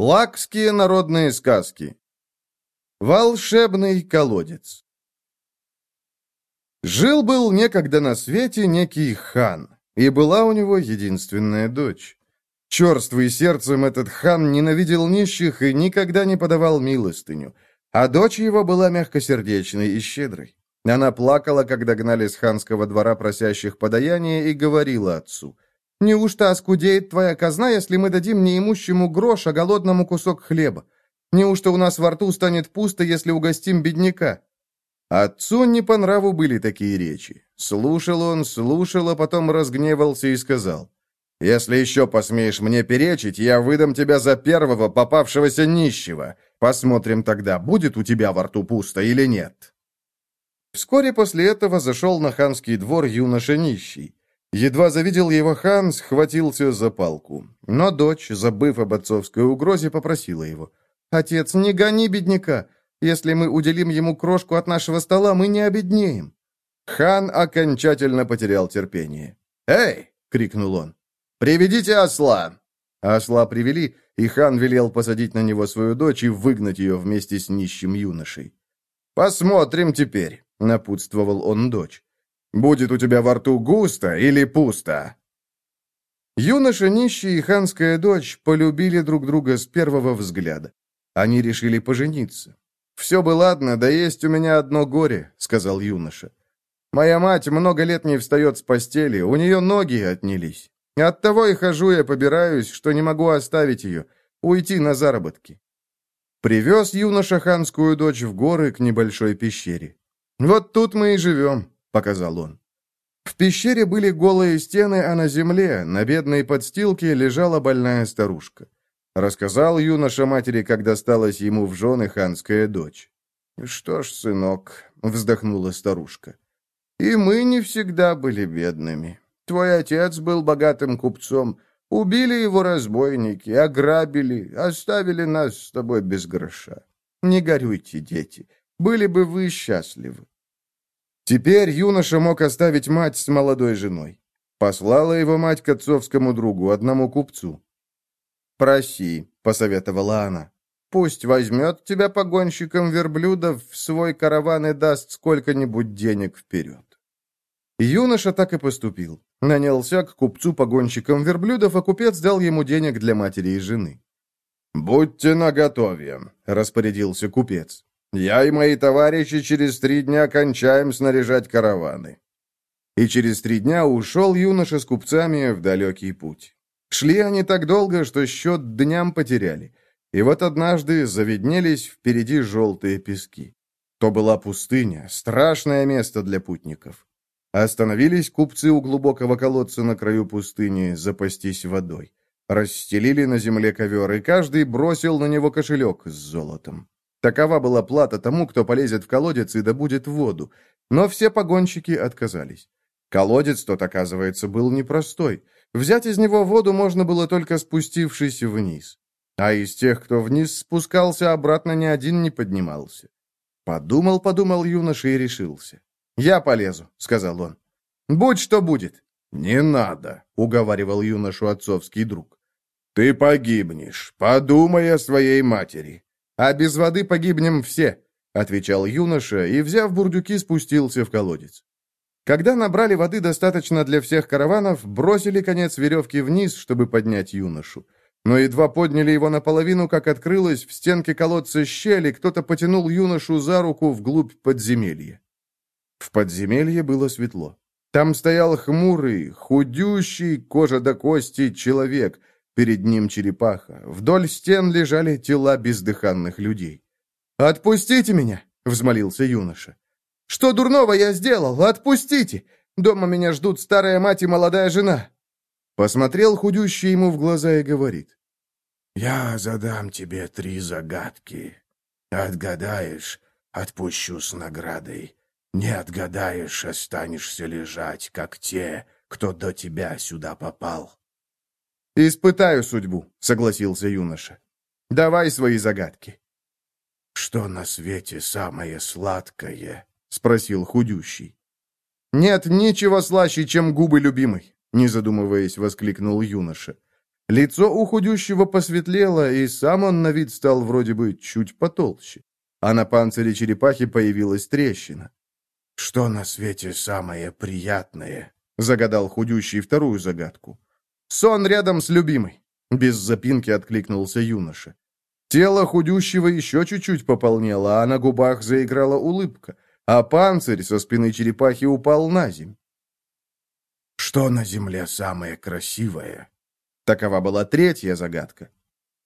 Лакские народные сказки. Волшебный колодец. Жил-был некогда на свете некий хан, и была у него единственная дочь. Черствый сердцем этот хан ненавидел нищих и никогда не подавал милостыню, а дочь его была мягкосердечной и щедрой. Она плакала, когда гнали с ханского двора просящих подаяния, и говорила отцу — Неужто оскудеет твоя казна, если мы дадим неимущему грош, а голодному кусок хлеба? Неужто у нас во рту станет пусто, если угостим бедняка?» Отцу не по нраву были такие речи. Слушал он, слушал, а потом разгневался и сказал, «Если еще посмеешь мне перечить, я выдам тебя за первого попавшегося нищего. Посмотрим тогда, будет у тебя во рту пусто или нет». Вскоре после этого зашел на ханский двор юноша нищий. Едва завидел его хан, схватился за палку. Но дочь, забыв об отцовской угрозе, попросила его. «Отец, не гони бедняка. Если мы уделим ему крошку от нашего стола, мы не обеднеем». Хан окончательно потерял терпение. «Эй!» — крикнул он. «Приведите осла!» Осла привели, и хан велел посадить на него свою дочь и выгнать ее вместе с нищим юношей. «Посмотрим теперь», — напутствовал он дочь. Будет у тебя во рту густо или пусто?» Юноша нищий и ханская дочь полюбили друг друга с первого взгляда. Они решили пожениться. «Все бы ладно, да есть у меня одно горе», — сказал юноша. «Моя мать много лет не встает с постели, у нее ноги отнялись. Оттого и хожу я побираюсь, что не могу оставить ее, уйти на заработки». Привез юноша ханскую дочь в горы к небольшой пещере. «Вот тут мы и живем», — показал он. В пещере были голые стены, а на земле, на бедной подстилке, лежала больная старушка. Рассказал юноша матери, как досталась ему в жены ханская дочь. «Что ж, сынок», — вздохнула старушка, — «и мы не всегда были бедными. Твой отец был богатым купцом. Убили его разбойники, ограбили, оставили нас с тобой без гроша. Не горюйте, дети, были бы вы счастливы. Теперь юноша мог оставить мать с молодой женой. Послала его мать к отцовскому другу, одному купцу. «Проси», — посоветовала она. «Пусть возьмет тебя погонщиком верблюдов в свой караван и даст сколько-нибудь денег вперед». Юноша так и поступил. Нанялся к купцу погонщиком верблюдов, а купец дал ему денег для матери и жены. «Будьте наготове», — распорядился купец. Я и мои товарищи через три дня кончаем снаряжать караваны». И через три дня ушел юноша с купцами в далекий путь. Шли они так долго, что счет дням потеряли. И вот однажды заведнелись впереди желтые пески. То была пустыня, страшное место для путников. Остановились купцы у глубокого колодца на краю пустыни запастись водой. Расстелили на земле ковер, и каждый бросил на него кошелек с золотом. Такова была плата тому, кто полезет в колодец и добудет воду. Но все погонщики отказались. Колодец тот, оказывается, был непростой. Взять из него воду можно было только спустившись вниз. А из тех, кто вниз спускался, обратно ни один не поднимался. Подумал, подумал юноша и решился. «Я полезу», — сказал он. «Будь что будет». «Не надо», — уговаривал юношу отцовский друг. «Ты погибнешь. Подумай о своей матери. «А без воды погибнем все», — отвечал юноша и, взяв бурдюки, спустился в колодец. Когда набрали воды достаточно для всех караванов, бросили конец веревки вниз, чтобы поднять юношу. Но едва подняли его наполовину, как открылась в стенке колодца щель, и кто-то потянул юношу за руку вглубь подземелья. В подземелье было светло. Там стоял хмурый, худющий, кожа до кости человек, Перед ним черепаха. Вдоль стен лежали тела бездыханных людей. «Отпустите меня!» — взмолился юноша. «Что дурного я сделал? Отпустите! Дома меня ждут старая мать и молодая жена!» Посмотрел худющий ему в глаза и говорит. «Я задам тебе три загадки. Отгадаешь — отпущу с наградой. Не отгадаешь — останешься лежать, как те, кто до тебя сюда попал». «Испытаю судьбу», — согласился юноша. «Давай свои загадки». «Что на свете самое сладкое?» — спросил худющий. «Нет ничего слаще, чем губы любимой», — не задумываясь, воскликнул юноша. Лицо у худющего посветлело, и сам он на вид стал вроде бы чуть потолще. А на панцире черепахи появилась трещина. «Что на свете самое приятное?» — загадал худющий вторую загадку. «Сон рядом с любимой», — без запинки откликнулся юноша. Тело худющего еще чуть-чуть пополнело, а на губах заиграла улыбка, а панцирь со спины черепахи упал на земь. «Что на земле самое красивое?» Такова была третья загадка.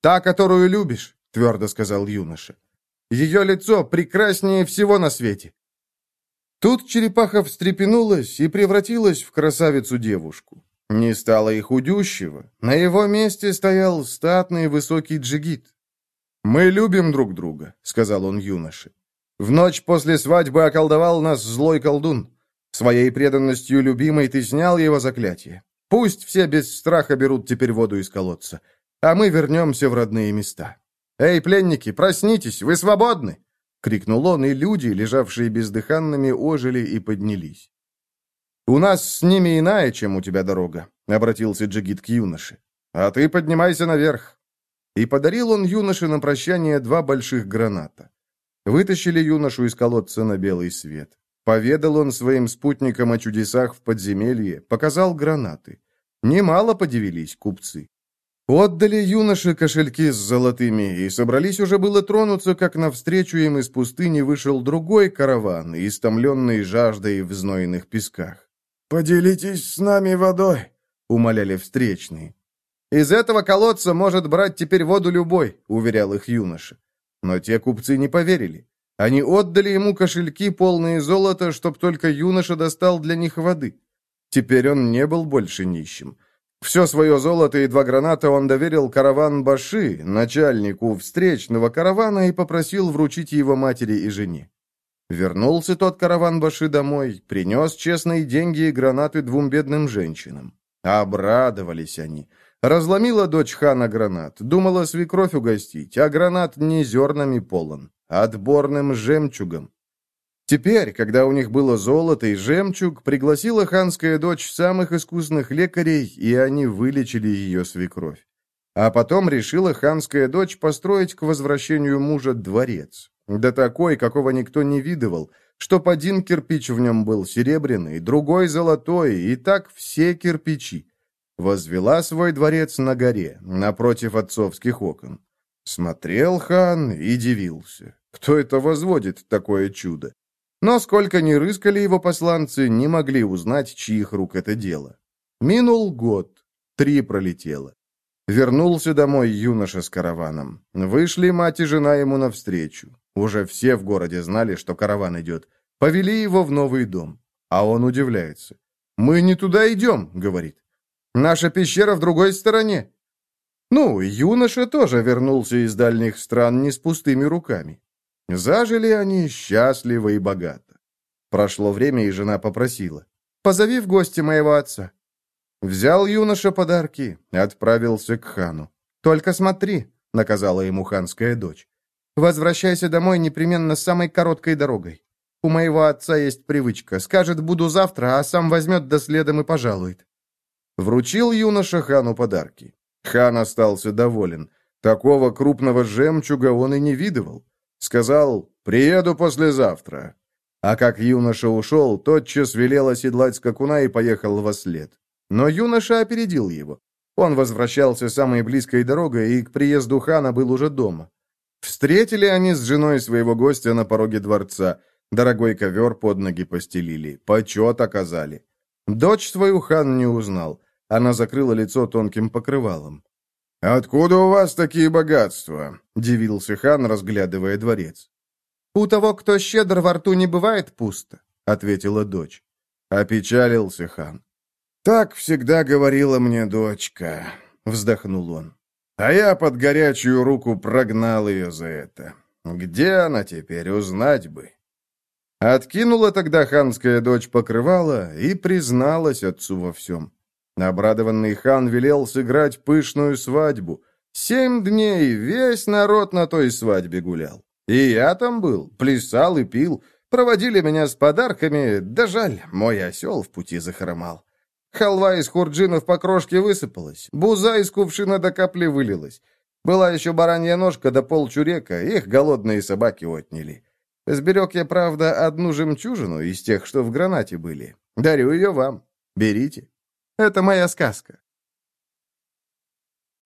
«Та, которую любишь», — твердо сказал юноша. «Ее лицо прекраснее всего на свете». Тут черепаха встрепенулась и превратилась в красавицу-девушку. Не стало и худющего. На его месте стоял статный высокий джигит. «Мы любим друг друга», — сказал он юноше. «В ночь после свадьбы околдовал нас злой колдун. Своей преданностью любимой ты снял его заклятие. Пусть все без страха берут теперь воду из колодца, а мы вернемся в родные места. Эй, пленники, проснитесь, вы свободны!» — крикнул он, и люди, лежавшие бездыханными, ожили и поднялись. «У нас с ними иная, чем у тебя дорога», — обратился Джигит к юноше. «А ты поднимайся наверх». И подарил он юноше на прощание два больших граната. Вытащили юношу из колодца на белый свет. Поведал он своим спутникам о чудесах в подземелье, показал гранаты. Немало подивились купцы. Отдали юноше кошельки с золотыми, и собрались уже было тронуться, как навстречу им из пустыни вышел другой караван, истомленный жаждой в знойных песках. «Поделитесь с нами водой», — умоляли встречные. «Из этого колодца может брать теперь воду любой», — уверял их юноша. Но те купцы не поверили. Они отдали ему кошельки, полные золота, чтоб только юноша достал для них воды. Теперь он не был больше нищим. Все свое золото и два граната он доверил караван Баши, начальнику встречного каравана, и попросил вручить его матери и жене. Вернулся тот караван Баши домой, принес честные деньги и гранаты двум бедным женщинам. Обрадовались они. Разломила дочь хана гранат, думала свекровь угостить, а гранат не зернами полон, а отборным жемчугом. Теперь, когда у них было золото и жемчуг, пригласила ханская дочь самых искусных лекарей, и они вылечили ее свекровь. А потом решила ханская дочь построить к возвращению мужа дворец. Да такой, какого никто не видывал, чтоб один кирпич в нем был серебряный, другой золотой, и так все кирпичи. Возвела свой дворец на горе, напротив отцовских окон. Смотрел хан и дивился. Кто это возводит такое чудо? Но сколько ни рыскали его посланцы, не могли узнать, чьих рук это дело. Минул год, три пролетело. Вернулся домой юноша с караваном. Вышли мать и жена ему навстречу. Уже все в городе знали, что караван идет. Повели его в новый дом. А он удивляется. «Мы не туда идем», — говорит. «Наша пещера в другой стороне». Ну, юноша тоже вернулся из дальних стран не с пустыми руками. Зажили они счастливо и богато. Прошло время, и жена попросила. «Позови в гости моего отца». Взял юноша подарки, отправился к хану. «Только смотри», — наказала ему ханская дочь. «Возвращайся домой непременно самой короткой дорогой. У моего отца есть привычка. Скажет, буду завтра, а сам возьмет до следом и пожалует». Вручил юноша хану подарки. Хан остался доволен. Такого крупного жемчуга он и не видывал. Сказал, приеду послезавтра. А как юноша ушел, тотчас велел оседлать скакуна и поехал во след. Но юноша опередил его. Он возвращался самой близкой дорогой и к приезду хана был уже дома. Встретили они с женой своего гостя на пороге дворца. Дорогой ковер под ноги постелили, почет оказали. Дочь свою хан не узнал. Она закрыла лицо тонким покрывалом. «Откуда у вас такие богатства?» — дивился хан, разглядывая дворец. «У того, кто щедр, во рту не бывает пусто», — ответила дочь. Опечалился хан. «Так всегда говорила мне дочка», — вздохнул он. «А я под горячую руку прогнал ее за это. Где она теперь, узнать бы?» Откинула тогда ханская дочь покрывала и призналась отцу во всем. Обрадованный хан велел сыграть пышную свадьбу. Семь дней весь народ на той свадьбе гулял. И я там был, плясал и пил. Проводили меня с подарками, да жаль, мой осел в пути захромал. Халва из хурджинов по крошке высыпалась, буза из кувшина до капли вылилась. Была еще баранья ножка да полчурека, их голодные собаки отняли. Сберег я, правда, одну жемчужину из тех, что в гранате были. Дарю ее вам. Берите. Это моя сказка.